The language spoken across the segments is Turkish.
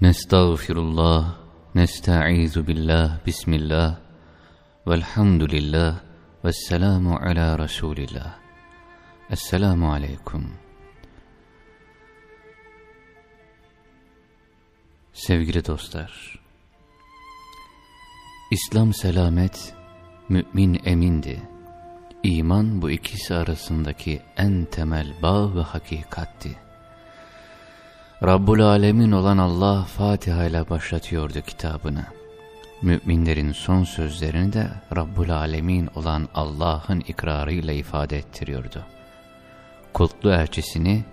Nestağfirullah, nesta'izu billah, bismillah, velhamdülillah, vesselamu ala Resulillah. Esselamu aleyküm. Sevgili dostlar, İslam selamet, mümin emindi. İman bu ikisi arasındaki en temel bağ ve hakikatti. Rabbul Alemin olan Allah Fatiha ile başlatıyordu kitabını. Müminlerin son sözlerini de Rabbul Alemin olan Allah'ın ikrarıyla ifade ettiriyordu. Kutlu elçisini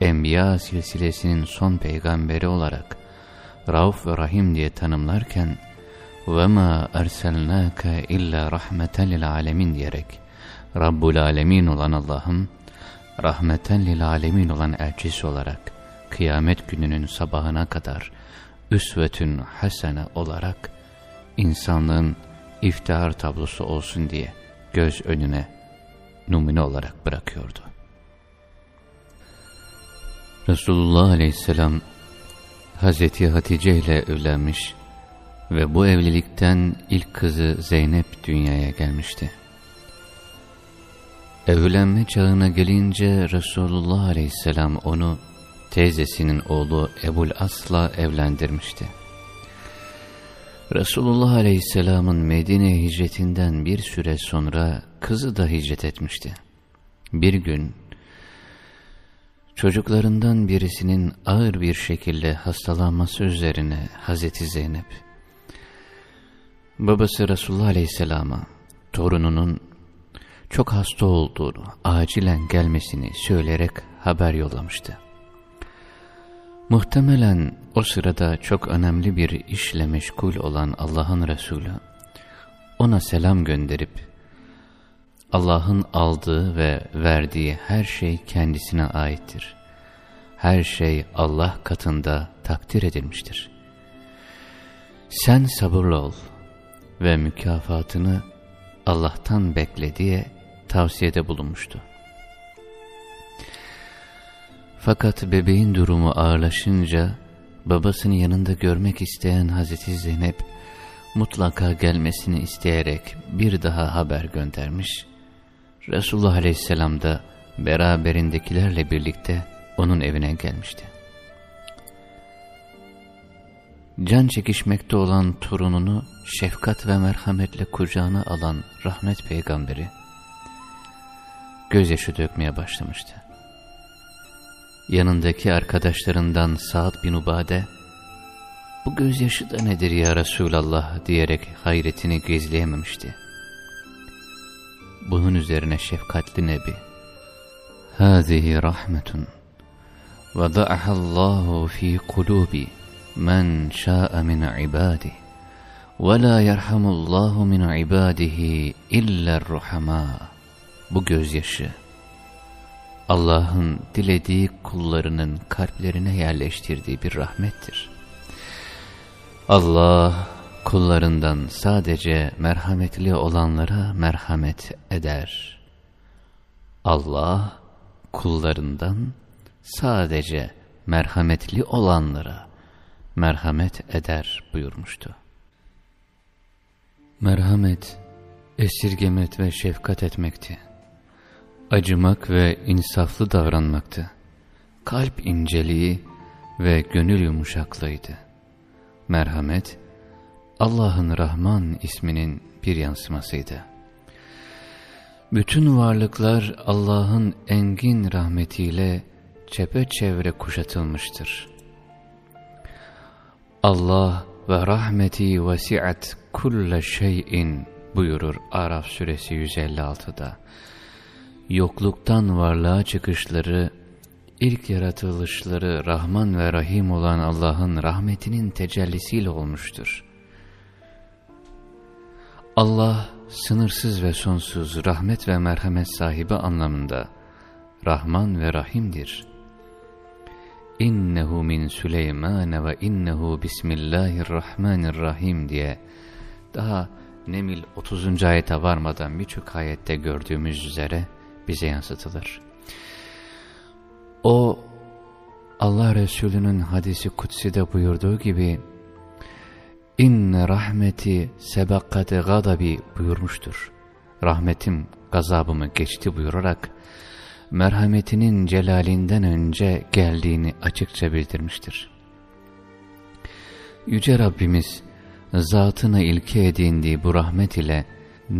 Enbiya silsilesinin son peygamberi olarak Rauf ve Rahim diye tanımlarken وَمَا أَرْسَلْنَاكَ اِلَّا رَحْمَةً لِلْعَالَمِينَ diyerek Rabbul Alemin olan Allah'ım rahmeten lil alemin olan elçisi olarak kıyamet gününün sabahına kadar üsvetün hasene olarak insanlığın iftihar tablosu olsun diye göz önüne numune olarak bırakıyordu. Resulullah Aleyhisselam Hazreti Hatice ile evlenmiş ve bu evlilikten ilk kızı Zeynep dünyaya gelmişti. Evlenme çağına gelince Resulullah Aleyhisselam onu teyzesinin oğlu Ebul As'la evlendirmişti. Resulullah Aleyhisselam'ın Medine hicretinden bir süre sonra kızı da hicret etmişti. Bir gün çocuklarından birisinin ağır bir şekilde hastalanması üzerine Hazreti Zeynep, babası Resulullah Aleyhisselam'a torununun çok hasta olduğunu, acilen gelmesini söyleyerek haber yollamıştı. Muhtemelen o sırada çok önemli bir işle meşgul olan Allah'ın Resulü ona selam gönderip Allah'ın aldığı ve verdiği her şey kendisine aittir. Her şey Allah katında takdir edilmiştir. Sen sabırlı ol ve mükafatını Allah'tan bekle diye tavsiyede bulunmuştu. Fakat bebeğin durumu ağırlaşınca babasını yanında görmek isteyen Hazreti Zeynep mutlaka gelmesini isteyerek bir daha haber göndermiş. Resulullah Aleyhisselam da beraberindekilerle birlikte onun evine gelmişti. Can çekişmekte olan torununu şefkat ve merhametle kucağına alan rahmet peygamberi gözyaşı dökmeye başlamıştı yanındaki arkadaşlarından Sa'd bin Ubade, ''Bu gözyaşı da nedir ya Resulallah?'' diyerek hayretini gizleyememişti. Bunun üzerine şefkatli Nebi, ''Hâzihi rahmetun vada'aha Allahu fi kulubi men şâ'a min ibâdih ve lâ yerhamullahu min ibâdihi illa ruhamâ.'' Bu gözyaşı, Allah'ın dilediği kullarının kalplerine yerleştirdiği bir rahmettir. Allah kullarından sadece merhametli olanlara merhamet eder. Allah kullarından sadece merhametli olanlara merhamet eder buyurmuştu. Merhamet, esirgemet ve şefkat etmekti acımak ve insaflı davranmaktı. Kalp inceliği ve gönül yumuşaklığıydı. Merhamet, Allah'ın Rahman isminin bir yansımasıydı. Bütün varlıklar Allah'ın engin rahmetiyle çepeçevre kuşatılmıştır. Allah ve rahmeti vesiat kulle şeyin buyurur Araf suresi 156'da yokluktan varlığa çıkışları, ilk yaratılışları Rahman ve Rahim olan Allah'ın rahmetinin tecellisiyle olmuştur. Allah sınırsız ve sonsuz rahmet ve merhamet sahibi anlamında Rahman ve Rahim'dir. İnnehu min Süleyman ve innehu bismillahirrahmanirrahim diye daha Nemil 30. ayete varmadan birçok ayette gördüğümüz üzere bize yansıtılır. O Allah Resulü'nün hadisi kutside buyurduğu gibi İnne rahmeti sebakate gadabi buyurmuştur. Rahmetim gazabımı geçti buyurarak merhametinin celalinden önce geldiğini açıkça bildirmiştir. Yüce Rabbimiz zatına ilke edindiği bu rahmet ile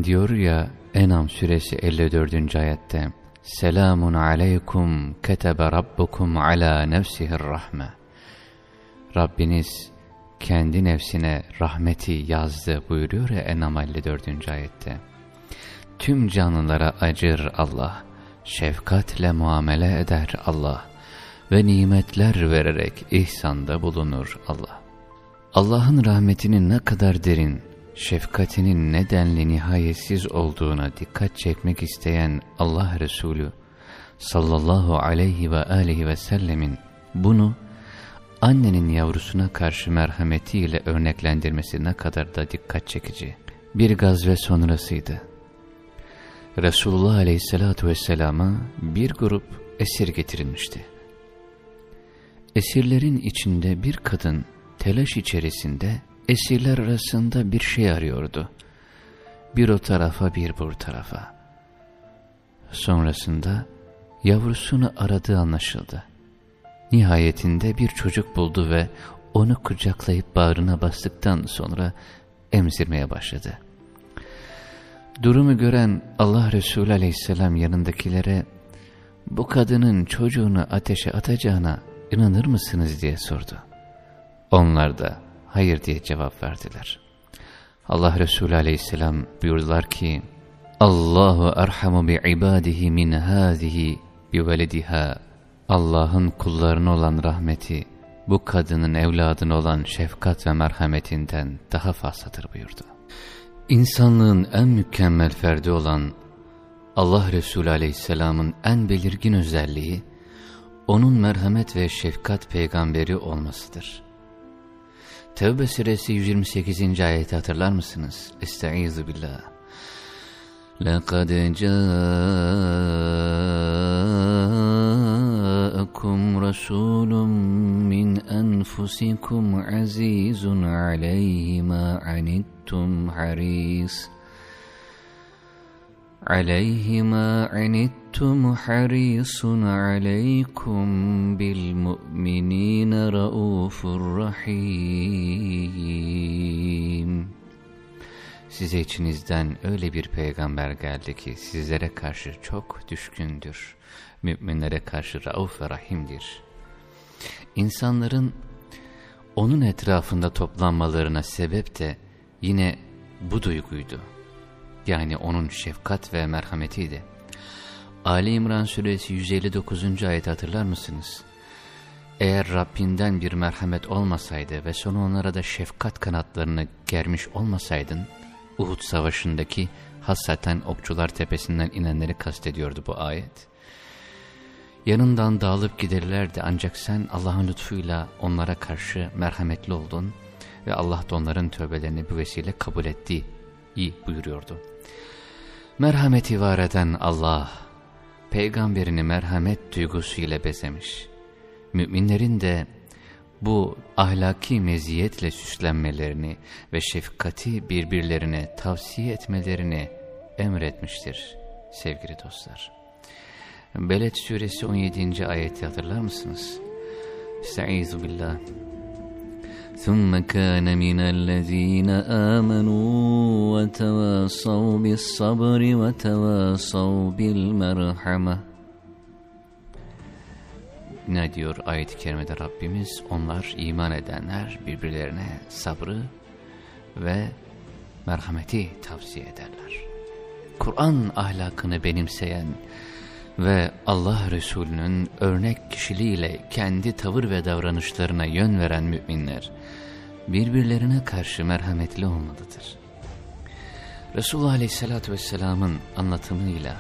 diyor ya Enam suresi 54. ayette Selamun aleykum ketebe rabbukum ala nefsihir rahme Rabbiniz kendi nefsine rahmeti yazdı buyuruyor ya Enam 54. ayette. Tüm canlılara acır Allah, şefkatle muamele eder Allah ve nimetler vererek ihsanda bulunur Allah. Allah'ın rahmetinin ne kadar derin, şefkatinin nedenli nihayetsiz olduğuna dikkat çekmek isteyen Allah Resulü sallallahu aleyhi ve aleyhi ve sellemin bunu annenin yavrusuna karşı merhametiyle örneklendirmesi ne kadar da dikkat çekici. Bir gazve sonrasıydı. Resulullah aleyhissalatu vesselama bir grup esir getirilmişti. Esirlerin içinde bir kadın telaş içerisinde esirler arasında bir şey arıyordu. Bir o tarafa bir bu tarafa. Sonrasında yavrusunu aradığı anlaşıldı. Nihayetinde bir çocuk buldu ve onu kucaklayıp bağrına bastıktan sonra emzirmeye başladı. Durumu gören Allah Resulü aleyhisselam yanındakilere bu kadının çocuğunu ateşe atacağına inanır mısınız diye sordu. Onlar da hayır diye cevap verdiler. Allah Resulü aleyhisselam buyurdular ki Allahu erhamu bi ibadihi min hâzihi bi velediha Allah'ın kullarına olan rahmeti bu kadının evladına olan şefkat ve merhametinden daha fazladır buyurdu. İnsanlığın en mükemmel ferdi olan Allah Resulü Aleyhisselam'ın en belirgin özelliği, onun merhamet ve şefkat peygamberi olmasıdır. Tevbe suresi 128. ayeti hatırlar mısınız? Estaizu billah. لَقَدْ جَاءَكُمْ رَسُولٌ مِّنْ أَنفُسِكُمْ عَزِيزٌ عَلَيْهِ مَا عَنِتُّمْ حَرِيصٌ عليه ما عنتم حريص عليكم بالمؤمنين رؤوف رحيم Size içinizden öyle bir peygamber geldi ki sizlere karşı çok düşkündür. Müminlere karşı rauf ve rahimdir. İnsanların onun etrafında toplanmalarına sebep de yine bu duyguydu. Yani onun şefkat ve merhametiydi. Ali İmran suresi 159. ayet hatırlar mısınız? Eğer Rabbinden bir merhamet olmasaydı ve sonra onlara da şefkat kanatlarını germiş olmasaydın, Uhud savaşındaki hasaten okçular tepesinden inenleri kastediyordu bu ayet. Yanından dağılıp giderlerdi ancak sen Allah'ın lütfuyla onlara karşı merhametli oldun ve Allah da onların tövbelerini bu vesile kabul etti buyuruyordu. Merhameti var eden Allah, peygamberini merhamet duygusuyla bezemiş. Müminlerin de bu ahlaki meziyetle süslenmelerini ve şefkati birbirlerine tavsiye etmelerini emretmiştir sevgili dostlar. Beled suresi 17. ayeti hatırlar mısınız? Estaizu billah. ثم كان من الذين آمنوا وتواصوا بالصبر وتواصوا بالمرحمة Ne diyor ayet-i kerimede Rabbimiz? Onlar iman edenler birbirlerine sabrı ve merhameti tavsiye ederler. Kur'an ahlakını benimseyen ve Allah Resulü'nün örnek kişiliğiyle kendi tavır ve davranışlarına yön veren müminler, birbirlerine karşı merhametli olmalıdır. Resulullah Aleyhisselatü Vesselam'ın anlatımıyla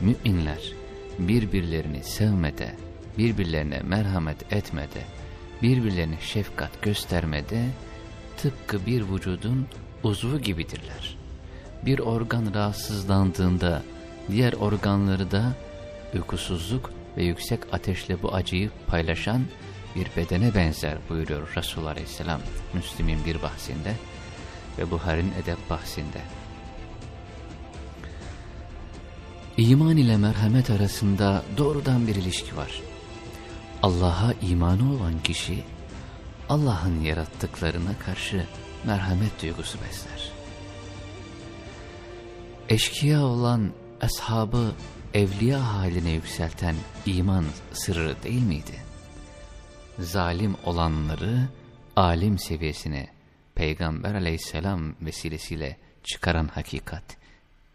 müminler birbirlerini sevmede, birbirlerine merhamet etmede, birbirlerine şefkat göstermede tıpkı bir vücudun uzvu gibidirler. Bir organ rahatsızlandığında diğer organları da uykusuzluk ve yüksek ateşle bu acıyı paylaşan bir bedene benzer buyuruyor Resulullah Aleyhisselam Müslim'in bir bahsinde ve Buhar'ın edep bahsinde. İman ile merhamet arasında doğrudan bir ilişki var. Allah'a imanı olan kişi Allah'ın yarattıklarına karşı merhamet duygusu besler. Eşkıya olan ashabı evliya haline yükselten iman sırrı değil miydi? Zalim olanları alim seviyesine Peygamber aleyhisselam vesilesiyle çıkaran hakikat,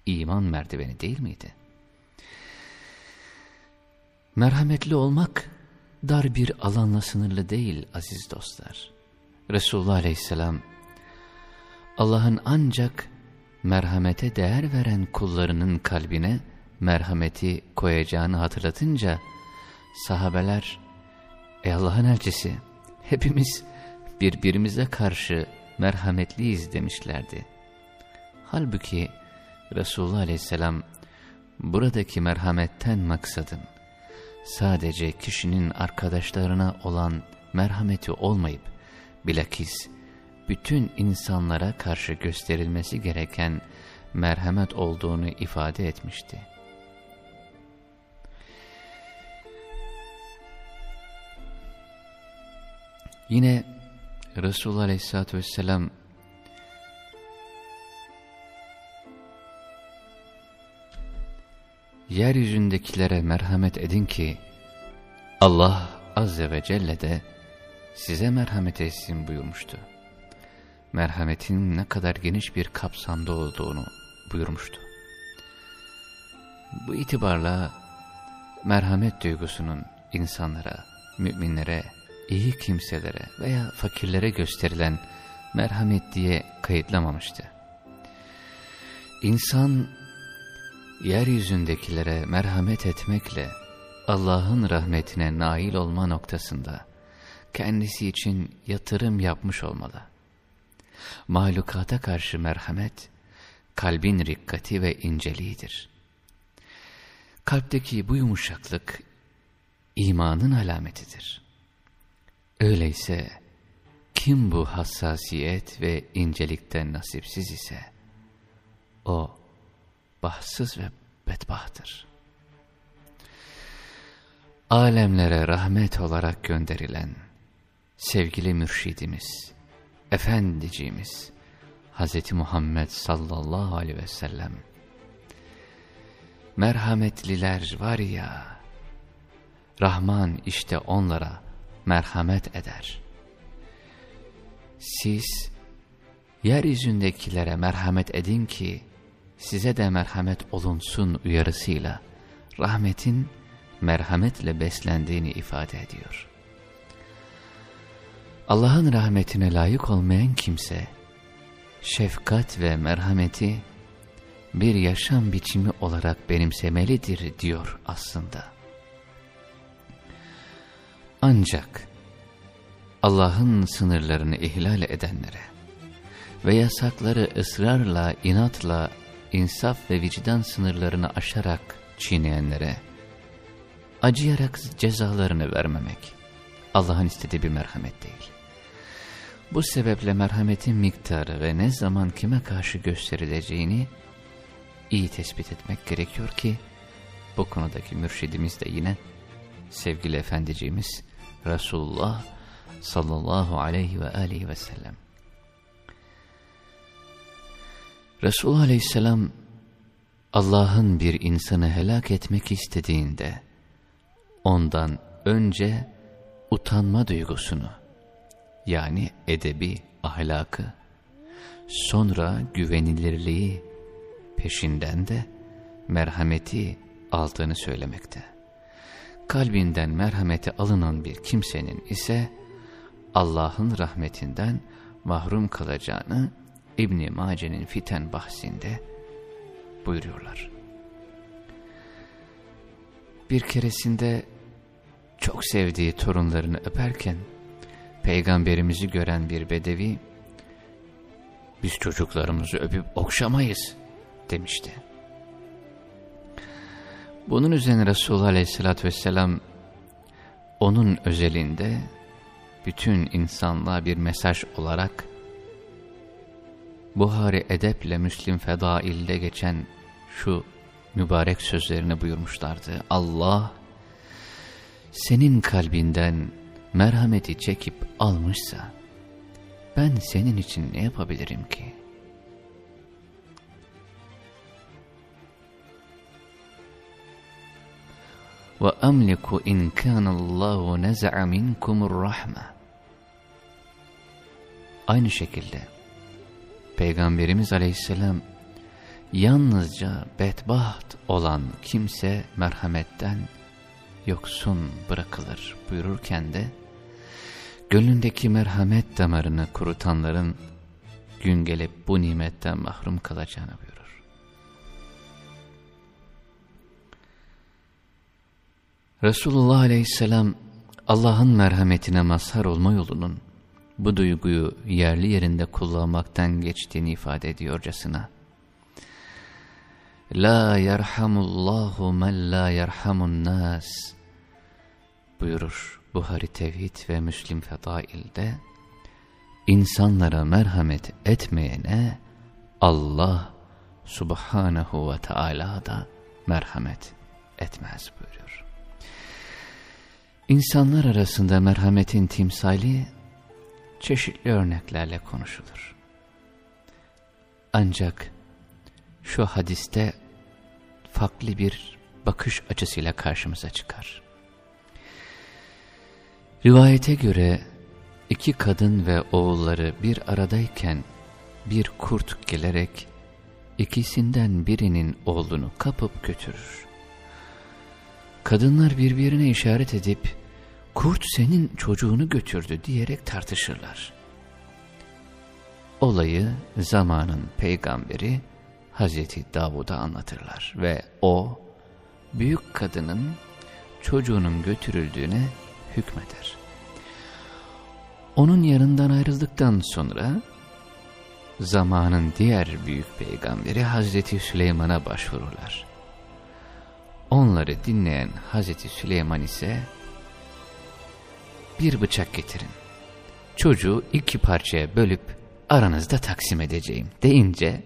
iman merdiveni değil miydi? Merhametli olmak dar bir alanla sınırlı değil aziz dostlar. Resulullah aleyhisselam Allah'ın ancak merhamete değer veren kullarının kalbine merhameti koyacağını hatırlatınca sahabeler ey Allah'ın elçisi hepimiz birbirimize karşı merhametliyiz demişlerdi. Halbuki Resulullah aleyhisselam buradaki merhametten maksadın sadece kişinin arkadaşlarına olan merhameti olmayıp bilakis bütün insanlara karşı gösterilmesi gereken merhamet olduğunu ifade etmişti. Yine Resulullah Aleyhisselatü Vesselam yeryüzündekilere merhamet edin ki Allah Azze ve Celle de size merhamet etsin buyurmuştu. Merhametin ne kadar geniş bir kapsamda olduğunu buyurmuştu. Bu itibarla merhamet duygusunun insanlara, müminlere, iyi kimselere veya fakirlere gösterilen merhamet diye kayıtlamamıştı. İnsan yeryüzündekilere merhamet etmekle Allah'ın rahmetine nail olma noktasında kendisi için yatırım yapmış olmalı. Mahlukata karşı merhamet, kalbin rikkati ve inceliğidir. Kalpteki bu yumuşaklık, imanın alametidir. Öyleyse, kim bu hassasiyet ve incelikten nasipsiz ise, o, bahtsız ve bedbahtır. Alemlere rahmet olarak gönderilen sevgili mürşidimiz, efendiciğimiz Hz. Muhammed sallallahu aleyhi ve sellem merhametliler var ya, Rahman işte onlara merhamet eder. Siz yeryüzündekilere merhamet edin ki, size de merhamet olunsun uyarısıyla rahmetin merhametle beslendiğini ifade ediyor. Allah'ın rahmetine layık olmayan kimse, şefkat ve merhameti bir yaşam biçimi olarak benimsemelidir diyor aslında. Ancak Allah'ın sınırlarını ihlal edenlere ve yasakları ısrarla, inatla insaf ve vicdan sınırlarını aşarak çiğneyenlere, acıyarak cezalarını vermemek, Allah'ın istediği bir merhamet değil. Bu sebeple merhametin miktarı ve ne zaman kime karşı gösterileceğini iyi tespit etmek gerekiyor ki, bu konudaki mürşidimiz de yine sevgili efendiciğimiz Resulullah sallallahu aleyhi ve aleyhi ve sellem. Resulullah Aleyhisselam Allah'ın bir insanı helak etmek istediğinde ondan önce utanma duygusunu yani edebi ahlakı sonra güvenilirliği peşinden de merhameti aldığını söylemekte. Kalbinden merhameti alınan bir kimsenin ise Allah'ın rahmetinden mahrum kalacağını İbn-i Mace'nin fiten bahsinde buyuruyorlar. Bir keresinde çok sevdiği torunlarını öperken peygamberimizi gören bir bedevi biz çocuklarımızı öpüp okşamayız demişti. Bunun üzerine Resulullah Aleyhisselatü Vesselam onun özelinde bütün insanlığa bir mesaj olarak Buhari Edep'le Müslim Fedail'de geçen şu mübarek sözlerini buyurmuşlardı. Allah senin kalbinden merhameti çekip almışsa ben senin için ne yapabilirim ki? Ve emliku in kanallahu neza'a minkumur rahme. Aynı şekilde Peygamberimiz aleyhisselam yalnızca bedbaht olan kimse merhametten yoksun bırakılır buyururken de gönlündeki merhamet damarını kurutanların gün gelip bu nimetten mahrum kalacağını buyurur. Resulullah aleyhisselam Allah'ın merhametine mazhar olma yolunun bu duyguyu yerli yerinde kullanmaktan geçtiğini ifade ediyorcasına. La yerhamullahu men la yerhamun nas buyurur Buhari Tevhid ve Müslim Fedail'de insanlara merhamet etmeyene Allah subhanahu ve teala da merhamet etmez buyuruyor. İnsanlar arasında merhametin timsali çeşitli örneklerle konuşulur. Ancak şu hadiste farklı bir bakış açısıyla karşımıza çıkar. Rivayete göre iki kadın ve oğulları bir aradayken bir kurt gelerek ikisinden birinin oğlunu kapıp götürür. Kadınlar birbirine işaret edip kurt senin çocuğunu götürdü diyerek tartışırlar. Olayı zamanın peygamberi Hazreti Davud'a anlatırlar ve o büyük kadının çocuğunun götürüldüğüne hükmeder. Onun yanından ayrıldıktan sonra zamanın diğer büyük peygamberi Hazreti Süleyman'a başvururlar. Onları dinleyen Hazreti Süleyman ise bir bıçak getirin. Çocuğu iki parçaya bölüp aranızda taksim edeceğim deyince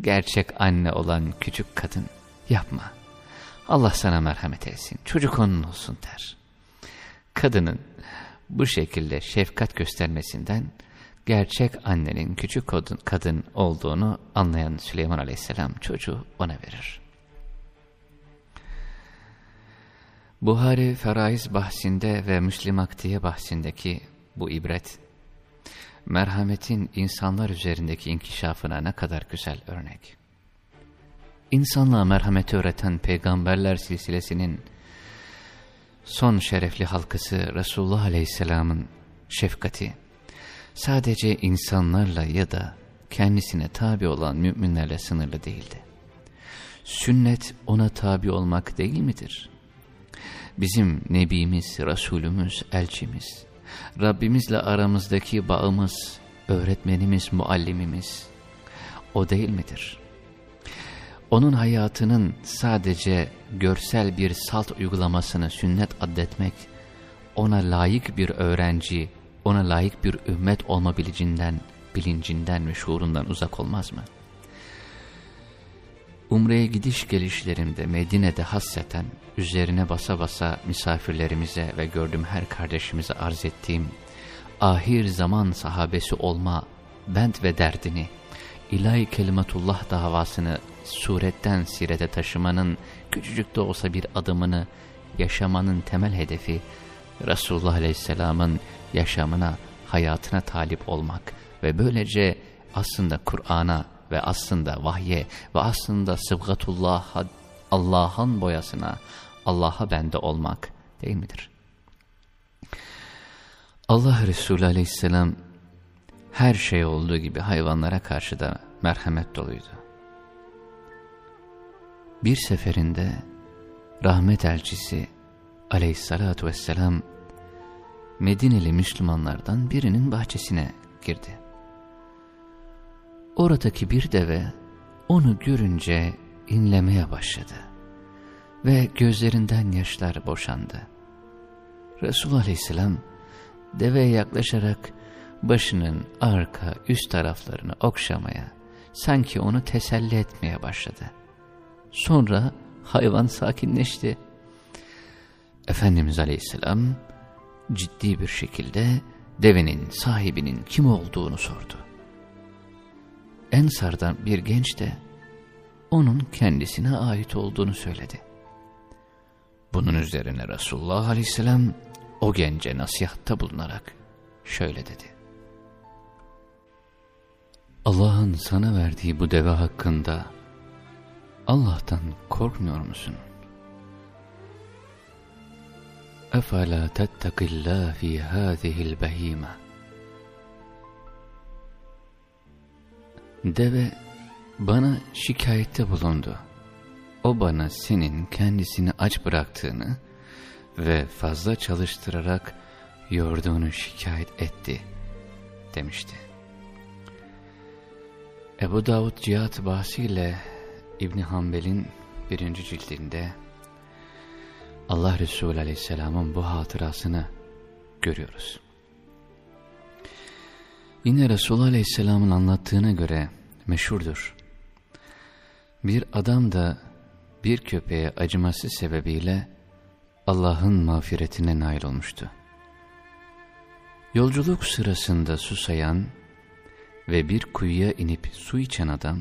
gerçek anne olan küçük kadın yapma. Allah sana merhamet etsin. Çocuk onun olsun der. Kadının bu şekilde şefkat göstermesinden gerçek annenin küçük kadın olduğunu anlayan Süleyman Aleyhisselam çocuğu ona verir. Buhari Feraiz bahsinde ve Müslim Akdiye bahsindeki bu ibret, merhametin insanlar üzerindeki inkişafına ne kadar güzel örnek. İnsanlığa merhameti öğreten peygamberler silsilesinin son şerefli halkası Resulullah Aleyhisselam'ın şefkati, sadece insanlarla ya da kendisine tabi olan müminlerle sınırlı değildi. Sünnet ona tabi olmak değil midir? Bizim Nebimiz, Resulümüz, elçimiz, Rabbimizle aramızdaki bağımız, öğretmenimiz, muallimimiz o değil midir? Onun hayatının sadece görsel bir salt uygulamasını sünnet addetmek, ona layık bir öğrenci, ona layık bir ümmet olma bilincinden, bilincinden ve şuurundan uzak olmaz mı? Umre'ye gidiş gelişlerimde Medine'de hasseten üzerine basa basa misafirlerimize ve gördüğüm her kardeşimize arz ettiğim ahir zaman sahabesi olma bent ve derdini, ilahi kelimatullah davasını suretten sirete taşımanın küçücük de olsa bir adımını yaşamanın temel hedefi Resulullah Aleyhisselam'ın yaşamına, hayatına talip olmak ve böylece aslında Kur'an'a ve aslında vahye ve aslında sıbgatullah'a, Allah'ın boyasına, Allah'a bende olmak değil midir? Allah Resulü aleyhisselam her şey olduğu gibi hayvanlara karşı da merhamet doluydu. Bir seferinde rahmet elçisi aleyhissalatu vesselam Medineli Müslümanlardan birinin bahçesine girdi. Oradaki bir deve onu görünce inlemeye başladı ve gözlerinden yaşlar boşandı. Resulullah Aleyhisselam deveye yaklaşarak başının arka üst taraflarını okşamaya, sanki onu teselli etmeye başladı. Sonra hayvan sakinleşti. Efendimiz Aleyhisselam ciddi bir şekilde devenin sahibinin kim olduğunu sordu. Ensardan bir genç de onun kendisine ait olduğunu söyledi. Bunun üzerine Resulullah Aleyhisselam o gence nasihatta bulunarak şöyle dedi. Allah'ın sana verdiği bu deve hakkında Allah'tan korkmuyor musun? اَفَلَا تَتَّقِ اللّٰهِ ف۪ي هَذِهِ الْبَه۪يمَ Deve bana şikayette bulundu. O bana senin kendisini aç bıraktığını ve fazla çalıştırarak yorduğunu şikayet etti demişti. Ebu Davud Cihat bahsiyle İbni Hanbel'in birinci cildinde Allah Resulü Aleyhisselam'ın bu hatırasını görüyoruz. Yine Resulullah Aleyhisselam'ın anlattığına göre meşhurdur. Bir adam da bir köpeğe acıması sebebiyle Allah'ın mağfiretine nail olmuştu. Yolculuk sırasında susayan ve bir kuyuya inip su içen adam,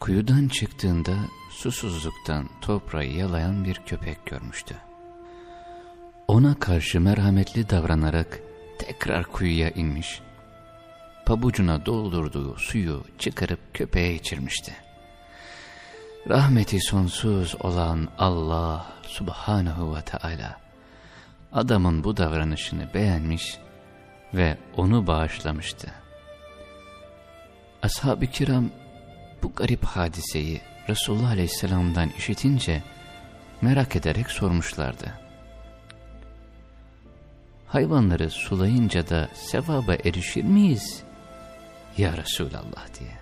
kuyudan çıktığında susuzluktan toprağı yalayan bir köpek görmüştü. Ona karşı merhametli davranarak tekrar kuyuya inmiş, pabucuna doldurduğu suyu çıkarıp köpeğe içirmişti. Rahmeti sonsuz olan Allah subhanahu ve Teala adamın bu davranışını beğenmiş ve onu bağışlamıştı. Ashab-ı kiram bu garip hadiseyi Resulullah Aleyhisselam'dan işitince merak ederek sormuşlardı. Hayvanları sulayınca da sevaba erişir miyiz? Ya Resulallah diye.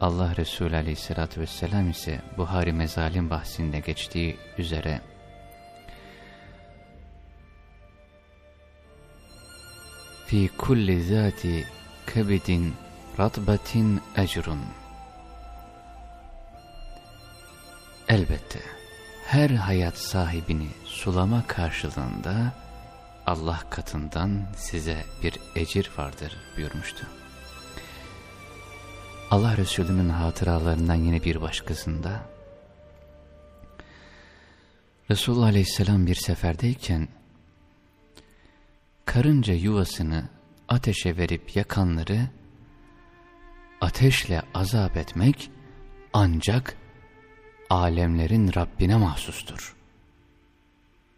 Allah Resulü Aleyhisselatü Vesselam ise Buhari mezalim bahsinde geçtiği üzere fi kulli zati kebidin ratbatin ecrun Elbette her hayat sahibini sulama karşılığında Allah katından size bir ecir vardır buyurmuştu. Allah Resulü'nün hatıralarından yine bir başkasında Resulullah Aleyhisselam bir seferdeyken karınca yuvasını ateşe verip yakanları ateşle azap etmek ancak alemlerin Rabbine mahsustur.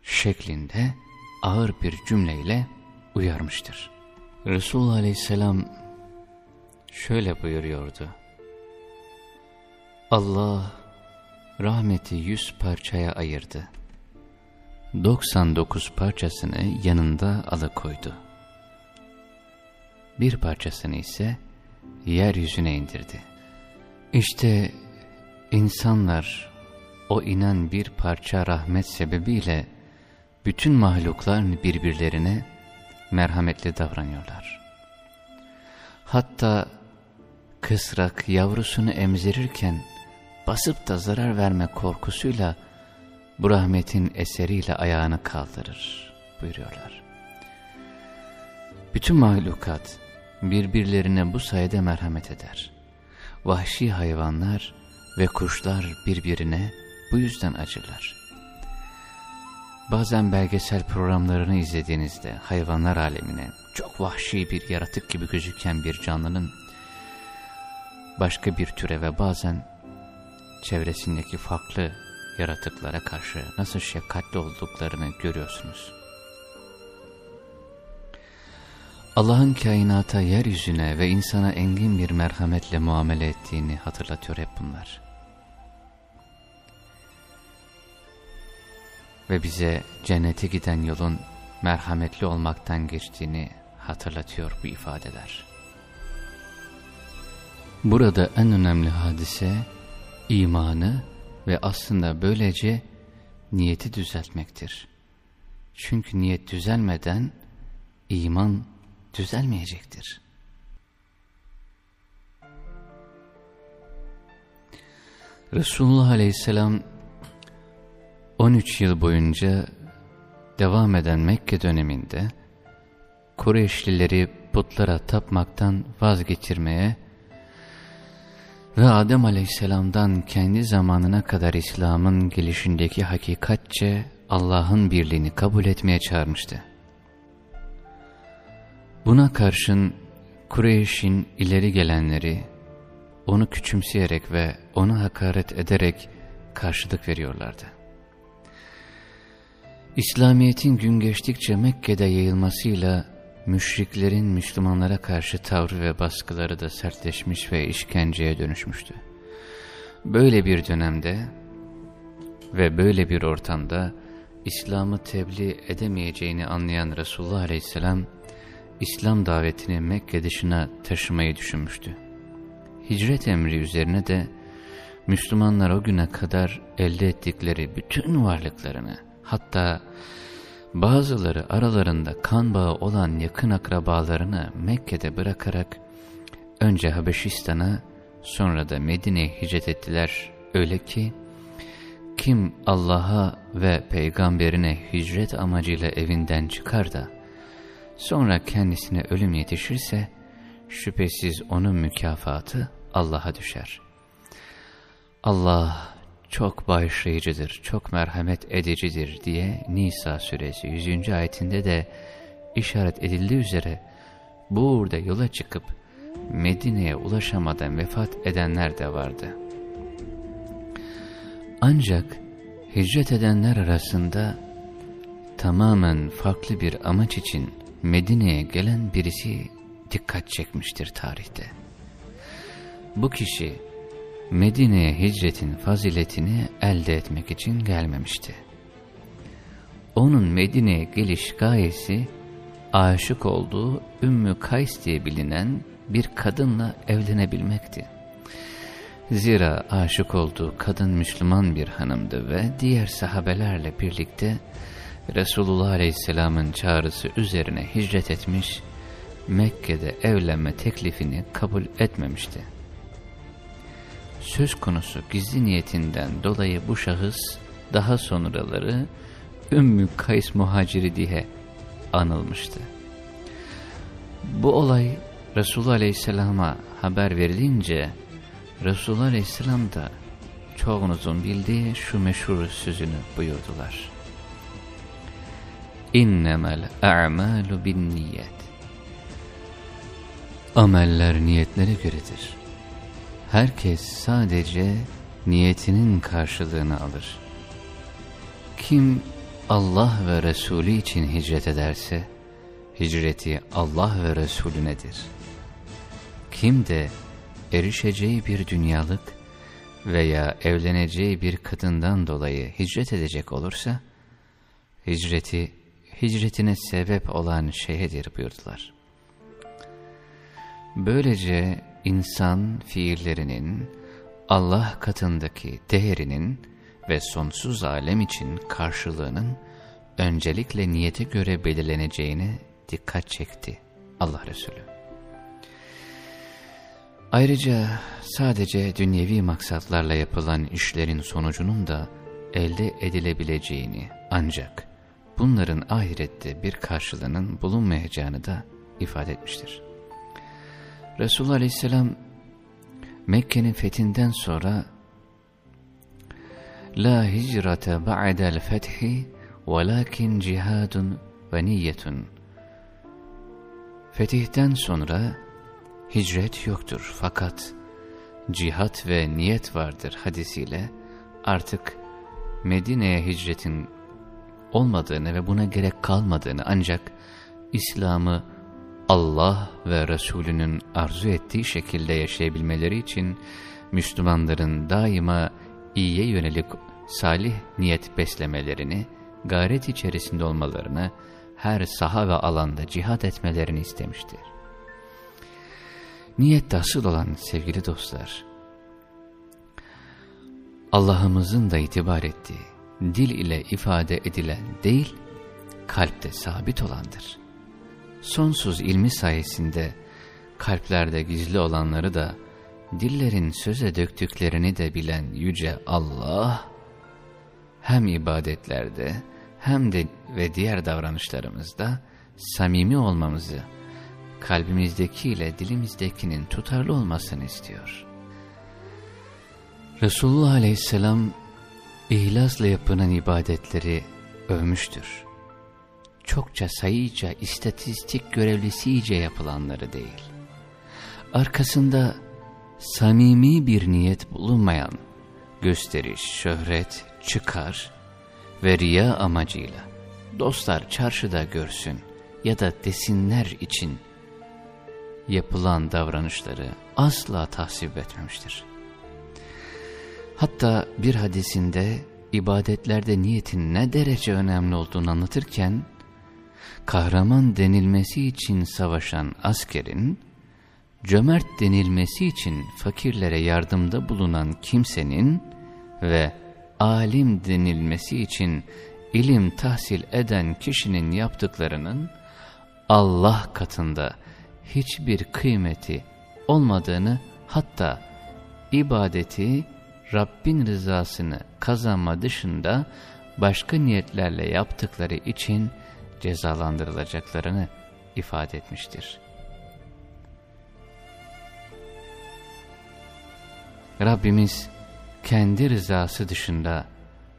Şeklinde ağır bir cümleyle uyarmıştır. Resulullah Aleyhisselam şöyle buyuruyordu. Allah rahmeti yüz parçaya ayırdı. 99 parçasını yanında alıkoydu. Bir parçasını ise yeryüzüne indirdi. İşte insanlar o inen bir parça rahmet sebebiyle bütün mahluklar birbirlerine merhametli davranıyorlar. Hatta kısrak yavrusunu emzirirken basıp da zarar verme korkusuyla bu rahmetin eseriyle ayağını kaldırır buyuruyorlar. Bütün mahlukat birbirlerine bu sayede merhamet eder. Vahşi hayvanlar ve kuşlar birbirine bu yüzden acırlar. Bazen belgesel programlarını izlediğinizde hayvanlar alemine çok vahşi bir yaratık gibi gözüken bir canlının başka bir türe ve bazen çevresindeki farklı yaratıklara karşı nasıl şefkatli olduklarını görüyorsunuz. Allah'ın kainata, yeryüzüne ve insana engin bir merhametle muamele ettiğini hatırlatıyor hep bunlar. Ve bize cennete giden yolun merhametli olmaktan geçtiğini hatırlatıyor bu ifadeler. Burada en önemli hadise imanı ve aslında böylece niyeti düzeltmektir. Çünkü niyet düzelmeden iman düzelmeyecektir. Resulullah Aleyhisselam 13 yıl boyunca devam eden Mekke döneminde Kureyşlileri putlara tapmaktan vazgeçirmeye ve Adem Aleyhisselam'dan kendi zamanına kadar İslam'ın gelişindeki hakikatçe Allah'ın birliğini kabul etmeye çağırmıştı. Buna karşın Kureyş'in ileri gelenleri onu küçümseyerek ve ona hakaret ederek karşılık veriyorlardı. İslamiyet'in gün geçtikçe Mekke'de yayılmasıyla müşriklerin Müslümanlara karşı tavrı ve baskıları da sertleşmiş ve işkenceye dönüşmüştü. Böyle bir dönemde ve böyle bir ortamda İslam'ı tebliğ edemeyeceğini anlayan Resulullah Aleyhisselam, İslam davetini Mekke dışına taşımayı düşünmüştü. Hicret emri üzerine de Müslümanlar o güne kadar elde ettikleri bütün varlıklarını, hatta bazıları aralarında kan bağı olan yakın akrabalarını Mekke'de bırakarak önce Habeşistan'a sonra da Medine'ye hicret ettiler. Öyle ki kim Allah'a ve peygamberine hicret amacıyla evinden çıkar da sonra kendisine ölüm yetişirse şüphesiz onun mükafatı Allah'a düşer. Allah çok bağışlayıcıdır, çok merhamet edicidir diye Nisa suresi 100. ayetinde de işaret edildiği üzere bu uğurda yola çıkıp Medine'ye ulaşamadan vefat edenler de vardı. Ancak hicret edenler arasında tamamen farklı bir amaç için Medine'ye gelen birisi dikkat çekmiştir tarihte. Bu kişi Medine'ye hicretin faziletini elde etmek için gelmemişti. Onun Medine'ye geliş gayesi aşık olduğu Ümmü Kays diye bilinen bir kadınla evlenebilmekti. Zira aşık olduğu kadın Müslüman bir hanımdı ve diğer sahabelerle birlikte Resulullah Aleyhisselam'ın çağrısı üzerine hicret etmiş, Mekke'de evlenme teklifini kabul etmemişti. Söz konusu gizli niyetinden dolayı bu şahıs daha sonraları Ümmü Kays muhaciri diye anılmıştı. Bu olay Resulullah Aleyhisselam'a haber verilince Resulullah Aleyhisselam da çoğunuzun bildiği şu meşhur sözünü buyurdular. İnnemel a'malu bin niyet. Ameller niyetlere göredir. Herkes sadece niyetinin karşılığını alır. Kim Allah ve Resulü için hicret ederse, hicreti Allah ve Resulünedir. Kim de erişeceği bir dünyalık veya evleneceği bir kadından dolayı hicret edecek olursa, hicreti, hicretine sebep olan şeyedir buyurdular. Böylece insan fiillerinin Allah katındaki değerinin ve sonsuz alem için karşılığının öncelikle niyete göre belirleneceğine dikkat çekti Allah Resulü. Ayrıca sadece dünyevi maksatlarla yapılan işlerin sonucunun da elde edilebileceğini ancak bunların ahirette bir karşılığının bulunmayacağını da ifade etmiştir. Resulullah Aleyhisselam Mekke'nin fethinden sonra La hicrate ba'del fethi velakin cihadun ve niyetun. Fetihten sonra hicret yoktur fakat cihat ve niyet vardır hadisiyle artık Medine'ye hicretin olmadığını ve buna gerek kalmadığını ancak İslam'ı Allah ve Resulünün arzu ettiği şekilde yaşayabilmeleri için Müslümanların daima iyiye yönelik salih niyet beslemelerini, gayret içerisinde olmalarını, her saha ve alanda cihat etmelerini istemiştir. Niyette asıl olan sevgili dostlar, Allah'ımızın da itibar ettiği, dil ile ifade edilen değil, kalpte sabit olandır. Sonsuz ilmi sayesinde kalplerde gizli olanları da, dillerin söze döktüklerini de bilen Yüce Allah, hem ibadetlerde hem de ve diğer davranışlarımızda samimi olmamızı, kalbimizdeki ile dilimizdekinin tutarlı olmasını istiyor. Resulullah Aleyhisselam ihlasla yapılan ibadetleri övmüştür. Çokça sayıca, istatistik görevlisice yapılanları değil. Arkasında samimi bir niyet bulunmayan gösteriş, şöhret, çıkar ve riya amacıyla dostlar çarşıda görsün ya da desinler için yapılan davranışları asla tahsip etmemiştir. Hatta bir hadisinde ibadetlerde niyetin ne derece önemli olduğunu anlatırken, kahraman denilmesi için savaşan askerin, cömert denilmesi için fakirlere yardımda bulunan kimsenin ve alim denilmesi için ilim tahsil eden kişinin yaptıklarının Allah katında hiçbir kıymeti olmadığını hatta ibadeti Rabbin rızasını kazanma dışında başka niyetlerle yaptıkları için cezalandırılacaklarını ifade etmiştir. Rabbimiz kendi rızası dışında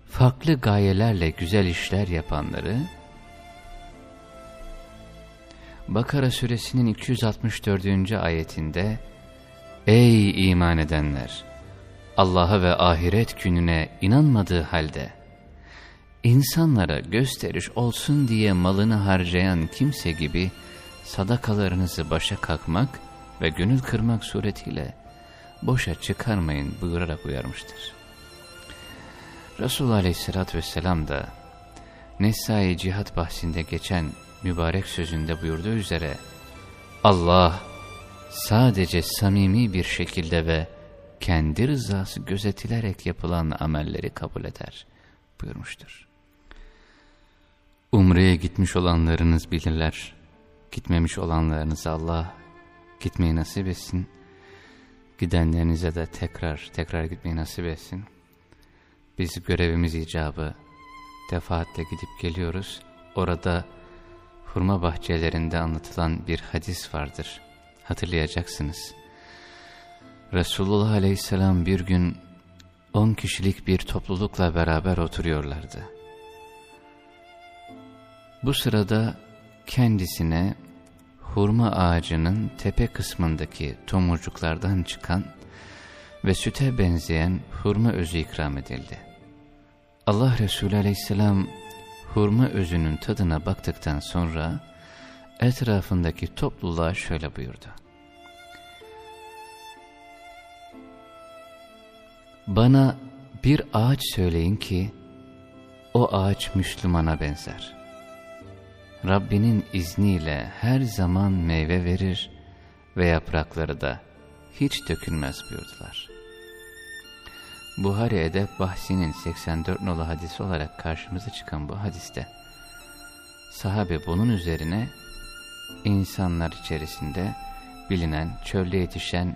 farklı gayelerle güzel işler yapanları Bakara suresinin 264. ayetinde Ey iman edenler! Allah'a ve ahiret gününe inanmadığı halde insanlara gösteriş olsun diye malını harcayan kimse gibi sadakalarınızı başa kalkmak ve gönül kırmak suretiyle boşa çıkarmayın buyurarak uyarmıştır. Resulullah Aleyhisselatü Vesselam da Nesai cihat bahsinde geçen mübarek sözünde buyurduğu üzere Allah sadece samimi bir şekilde ve kendi rızası gözetilerek yapılan amelleri kabul eder buyurmuştur. Umre'ye gitmiş olanlarınız bilirler. Gitmemiş olanlarınız Allah gitmeyi nasip etsin. Gidenlerinize de tekrar tekrar gitmeyi nasip etsin. Biz görevimiz icabı defaatle gidip geliyoruz. Orada hurma bahçelerinde anlatılan bir hadis vardır. Hatırlayacaksınız. Resulullah aleyhisselam bir gün on kişilik bir toplulukla beraber oturuyorlardı. Bu sırada kendisine hurma ağacının tepe kısmındaki tomurcuklardan çıkan ve süte benzeyen hurma özü ikram edildi. Allah Resulü aleyhisselam hurma özünün tadına baktıktan sonra etrafındaki topluluğa şöyle buyurdu. Bana bir ağaç söyleyin ki o ağaç Müslümana benzer. Rabbinin izniyle her zaman meyve verir ve yaprakları da hiç dökülmez buyurdular. Buhari Edep bahsinin 84 nolu hadisi olarak karşımıza çıkan bu hadiste sahabe bunun üzerine insanlar içerisinde bilinen çölde yetişen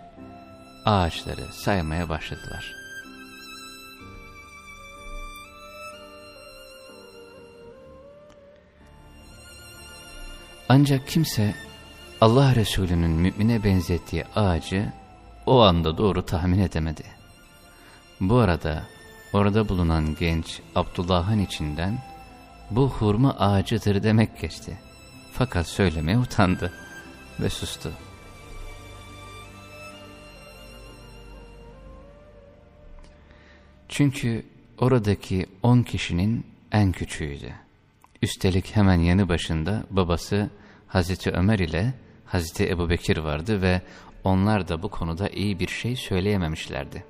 ağaçları saymaya başladılar. Ancak kimse Allah Resulü'nün mümine benzettiği ağacı o anda doğru tahmin edemedi. Bu arada orada bulunan genç Abdullah'ın içinden bu hurma ağacıdır demek geçti. Fakat söylemeye utandı ve sustu. Çünkü oradaki on kişinin en küçüğüydü. Üstelik hemen yanı başında babası Hazreti Ömer ile Hazreti Ebu Bekir vardı ve onlar da bu konuda iyi bir şey söyleyememişlerdi.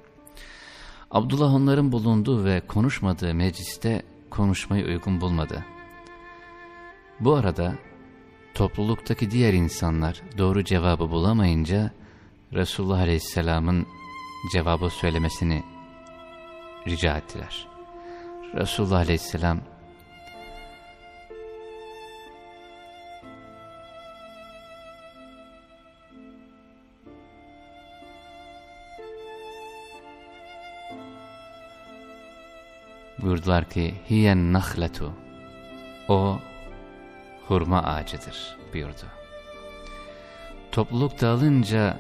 Abdullah onların bulunduğu ve konuşmadığı mecliste konuşmayı uygun bulmadı. Bu arada topluluktaki diğer insanlar doğru cevabı bulamayınca Resulullah Aleyhisselam'ın cevabı söylemesini rica ettiler. Resulullah Aleyhisselam buyurdular ki hiyen nahletu o hurma ağacıdır buyurdu. Topluluk dağılınca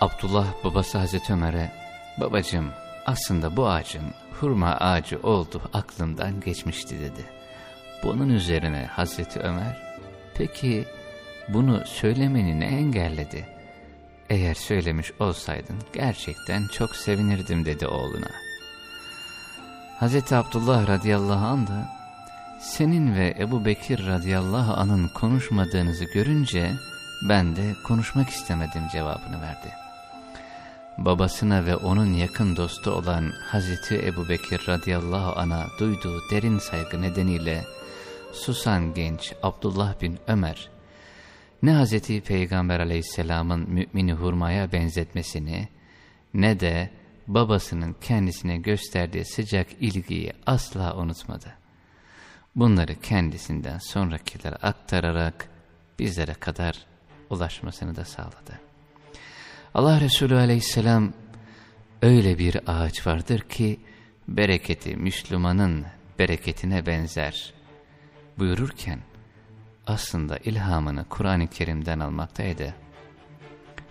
Abdullah babası Hazreti Ömer'e babacım aslında bu ağacın hurma ağacı oldu aklımdan geçmişti dedi. Bunun üzerine Hazreti Ömer peki bunu söylemeni ne engelledi? Eğer söylemiş olsaydın gerçekten çok sevinirdim dedi oğluna. Hazreti Abdullah radıyallahu anh da senin ve Ebu Bekir radıyallahu anın konuşmadığınızı görünce ben de konuşmak istemedim cevabını verdi. Babasına ve onun yakın dostu olan Hazreti Ebu Bekir radıyallahu ana duyduğu derin saygı nedeniyle susan genç Abdullah bin Ömer ne Hz. Peygamber aleyhisselamın mümini hurmaya benzetmesini ne de babasının kendisine gösterdiği sıcak ilgiyi asla unutmadı. Bunları kendisinden sonrakilere aktararak bizlere kadar ulaşmasını da sağladı. Allah Resulü aleyhisselam öyle bir ağaç vardır ki bereketi Müslümanın bereketine benzer buyururken aslında ilhamını Kur'an-ı Kerim'den almaktaydı.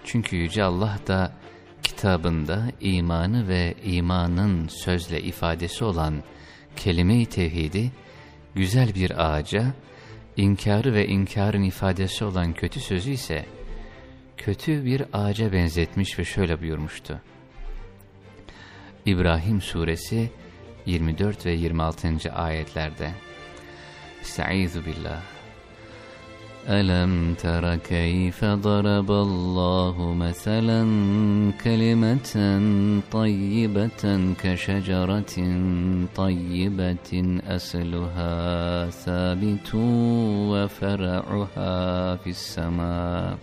Çünkü Yüce Allah da kitabında imanı ve imanın sözle ifadesi olan kelime-i tevhidi güzel bir ağaca, inkarı ve inkarın ifadesi olan kötü sözü ise kötü bir ağaca benzetmiş ve şöyle buyurmuştu. İbrahim suresi 24 ve 26. ayetlerde Estaizu billah ألم تر كيف ضرب الله مثلا كلمة طيبة كشجرة طيبة أصلها ثابت وفرعها في السماء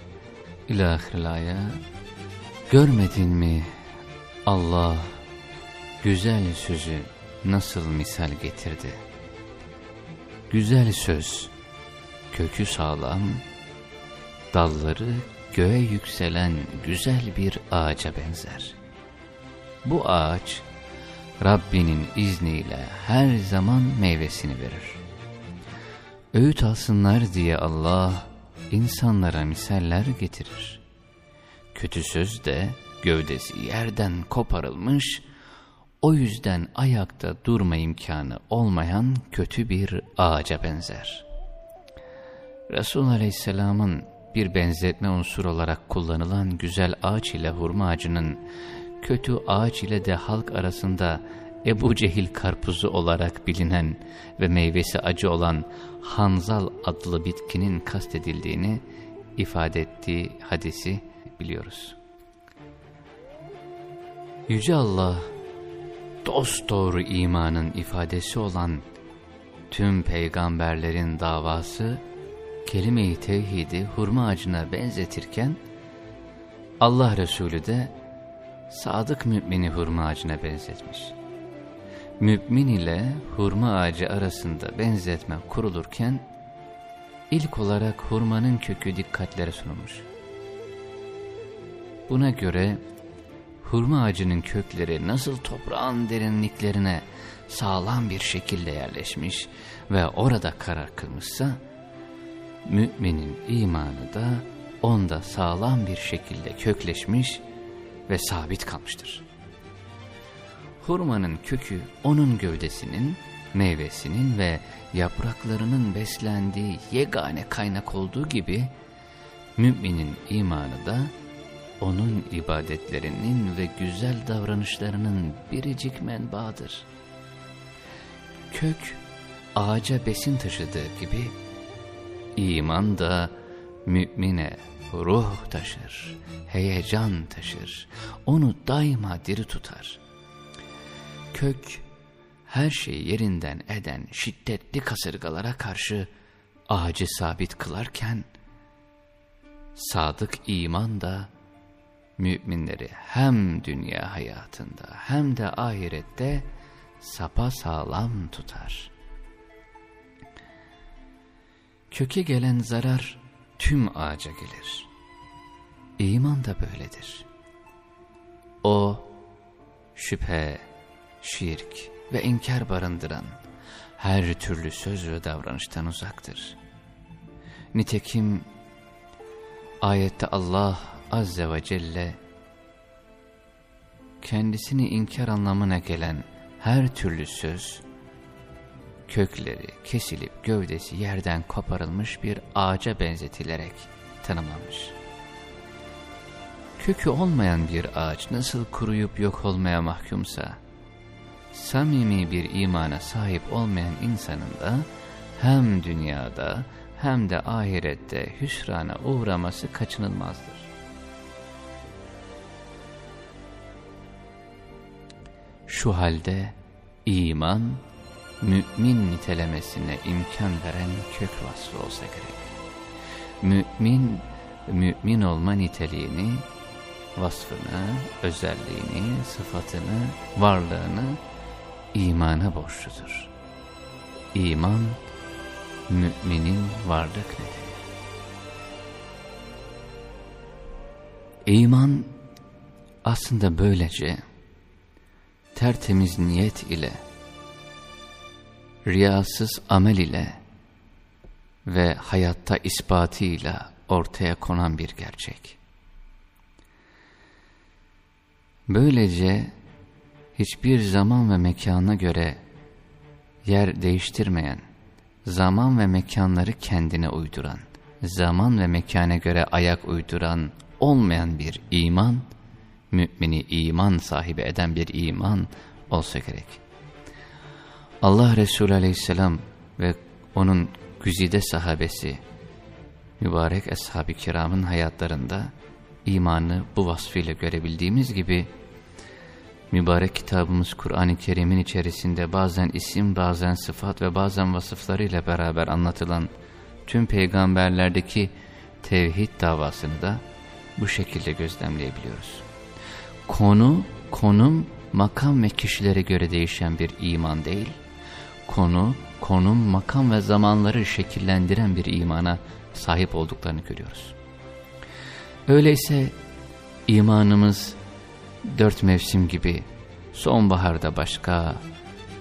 إلى آخر الآية Görmedin mi Allah güzel sözü nasıl misal getirdi? Güzel söz kökü sağlam, dalları göğe yükselen güzel bir ağaca benzer. Bu ağaç, Rabbinin izniyle her zaman meyvesini verir. Öğüt alsınlar diye Allah, insanlara misaller getirir. Kötü söz de gövdesi yerden koparılmış, o yüzden ayakta durma imkanı olmayan kötü bir ağaca benzer.'' Resul Aleyhisselam'ın bir benzetme unsur olarak kullanılan güzel ağaç ile hurma ağacının kötü ağaç ile de halk arasında Ebu Cehil karpuzu olarak bilinen ve meyvesi acı olan Hanzal adlı bitkinin kastedildiğini ifade ettiği hadisi biliyoruz. Yüce Allah dost doğru imanın ifadesi olan tüm peygamberlerin davası kelime-i tevhidi hurma ağacına benzetirken Allah Resulü de sadık mümini hurma ağacına benzetmiş. Mümin ile hurma ağacı arasında benzetme kurulurken ilk olarak hurmanın kökü dikkatlere sunulmuş. Buna göre hurma ağacının kökleri nasıl toprağın derinliklerine sağlam bir şekilde yerleşmiş ve orada karar kılmışsa, müminin imanı da onda sağlam bir şekilde kökleşmiş ve sabit kalmıştır. Hurmanın kökü onun gövdesinin, meyvesinin ve yapraklarının beslendiği yegane kaynak olduğu gibi, müminin imanı da onun ibadetlerinin ve güzel davranışlarının biricik menbaadır. Kök, ağaca besin taşıdığı gibi, İman da mümine ruh taşır, heyecan taşır, onu daima diri tutar. Kök, her şeyi yerinden eden şiddetli kasırgalara karşı ağacı sabit kılarken, sadık iman da müminleri hem dünya hayatında hem de ahirette sapa sağlam tutar. Köke gelen zarar tüm ağaca gelir. İman da böyledir. O şüphe, şirk ve inkar barındıran her türlü söz ve davranıştan uzaktır. Nitekim ayette Allah Azze ve Celle kendisini inkar anlamına gelen her türlü söz, kökleri kesilip gövdesi yerden koparılmış bir ağaca benzetilerek tanımlamış. Kökü olmayan bir ağaç nasıl kuruyup yok olmaya mahkumsa, samimi bir imana sahip olmayan insanın da hem dünyada hem de ahirette hüsrana uğraması kaçınılmazdır. Şu halde iman, mümin nitelemesine imkan veren kök vasfı olsa gerek. Mümin, mümin olma niteliğini, vasfını, özelliğini, sıfatını, varlığını imana borçludur. İman, müminin varlık nedeni. İman aslında böylece tertemiz niyet ile, riyasız amel ile ve hayatta ispatıyla ortaya konan bir gerçek. Böylece hiçbir zaman ve mekana göre yer değiştirmeyen, zaman ve mekanları kendine uyduran, zaman ve mekana göre ayak uyduran olmayan bir iman, mümini iman sahibi eden bir iman olsa gerek. Allah Resulü aleyhisselam ve onun güzide sahabesi, mübarek ashab-ı kiramın hayatlarında imanı bu vasfıyla görebildiğimiz gibi, mübarek kitabımız Kur'an-ı Kerim'in içerisinde bazen isim, bazen sıfat ve bazen vasıflarıyla beraber anlatılan tüm peygamberlerdeki tevhid davasını da bu şekilde gözlemleyebiliyoruz. Konu, konum, makam ve kişilere göre değişen bir iman değil, konu, konum, makam ve zamanları şekillendiren bir imana sahip olduklarını görüyoruz. Öyleyse imanımız dört mevsim gibi sonbaharda başka,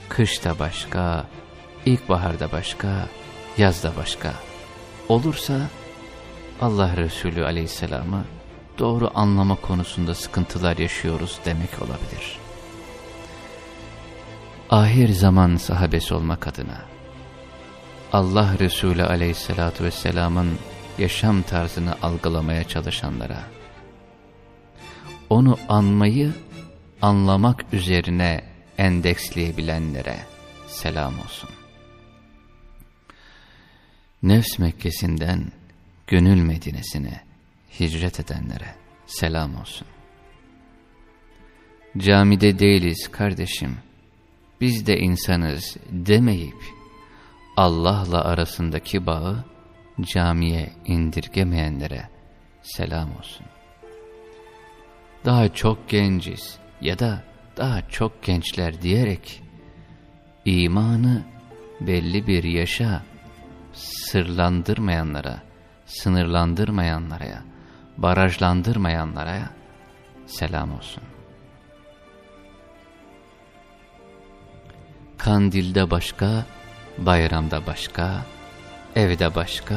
kışta başka, ilkbaharda başka, yazda başka olursa Allah Resulü aleyhisselamı doğru anlama konusunda sıkıntılar yaşıyoruz demek olabilir. Ahir zaman sahabesi olmak adına Allah Resulü aleyhissalatu vesselamın yaşam tarzını algılamaya çalışanlara, onu anmayı anlamak üzerine endeksleyebilenlere selam olsun. Nefs Mekkesi'nden gönül Medine'sine hicret edenlere selam olsun. Camide değiliz kardeşim, biz de insanız demeyip Allah'la arasındaki bağı camiye indirgemeyenlere selam olsun. Daha çok genciz ya da daha çok gençler diyerek imanı belli bir yaşa sırlandırmayanlara, sınırlandırmayanlara, barajlandırmayanlara selam olsun. Kandilde başka, bayramda başka, evde başka,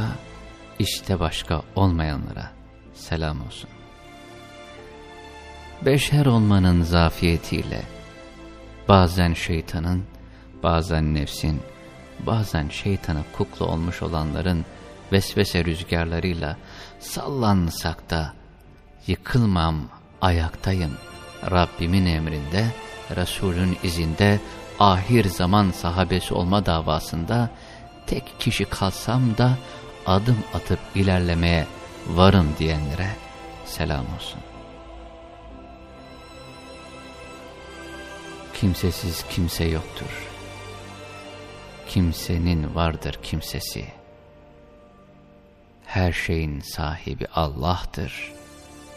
işte başka olmayanlara selam olsun. Beşer olmanın zafiyetiyle bazen şeytanın, bazen nefsin, bazen şeytana kukla olmuş olanların vesvese rüzgarlarıyla sallansak da yıkılmam ayaktayım Rabbimin emrinde, Resulün izinde, ahir zaman sahabesi olma davasında tek kişi kalsam da adım atıp ilerlemeye varım diyenlere selam olsun. Kimsesiz kimse yoktur. Kimsenin vardır kimsesi. her şeyin sahibi Allah'tır.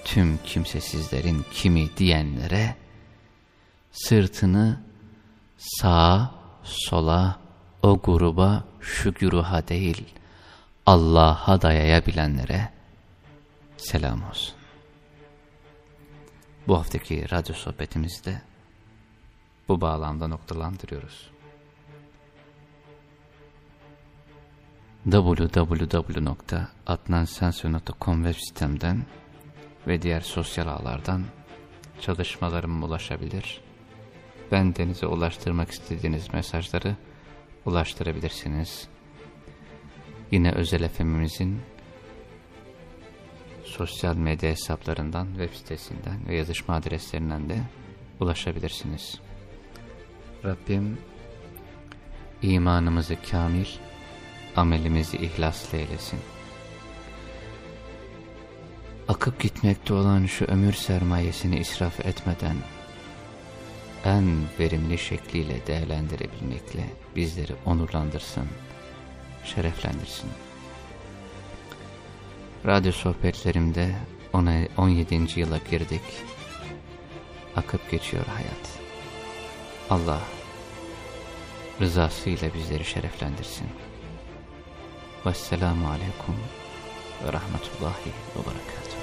Tüm kimsesizlerin kimi diyenlere sırtını sağa sola o gruba şu güruha değil Allah'a dayayabilenlere selam olsun. Bu haftaki radyo sohbetimizde bu bağlamda noktalandırıyoruz. www.adnansensör.com web sitemden ve diğer sosyal ağlardan çalışmalarıma ulaşabilir. Ben denize ulaştırmak istediğiniz mesajları ulaştırabilirsiniz. Yine özel efemimizin sosyal medya hesaplarından, web sitesinden ve yazışma adreslerinden de ulaşabilirsiniz. Rabbim imanımızı kamil, amelimizi ihlaslı eylesin. Akıp gitmekte olan şu ömür sermayesini israf etmeden en verimli şekliyle değerlendirebilmekle bizleri onurlandırsın, şereflendirsin. Radyo sohbetlerimde 17. yıla girdik. Akıp geçiyor hayat. Allah rızasıyla bizleri şereflendirsin. Vesselamu Aleyküm ve Rahmetullahi ve Berekatuhu.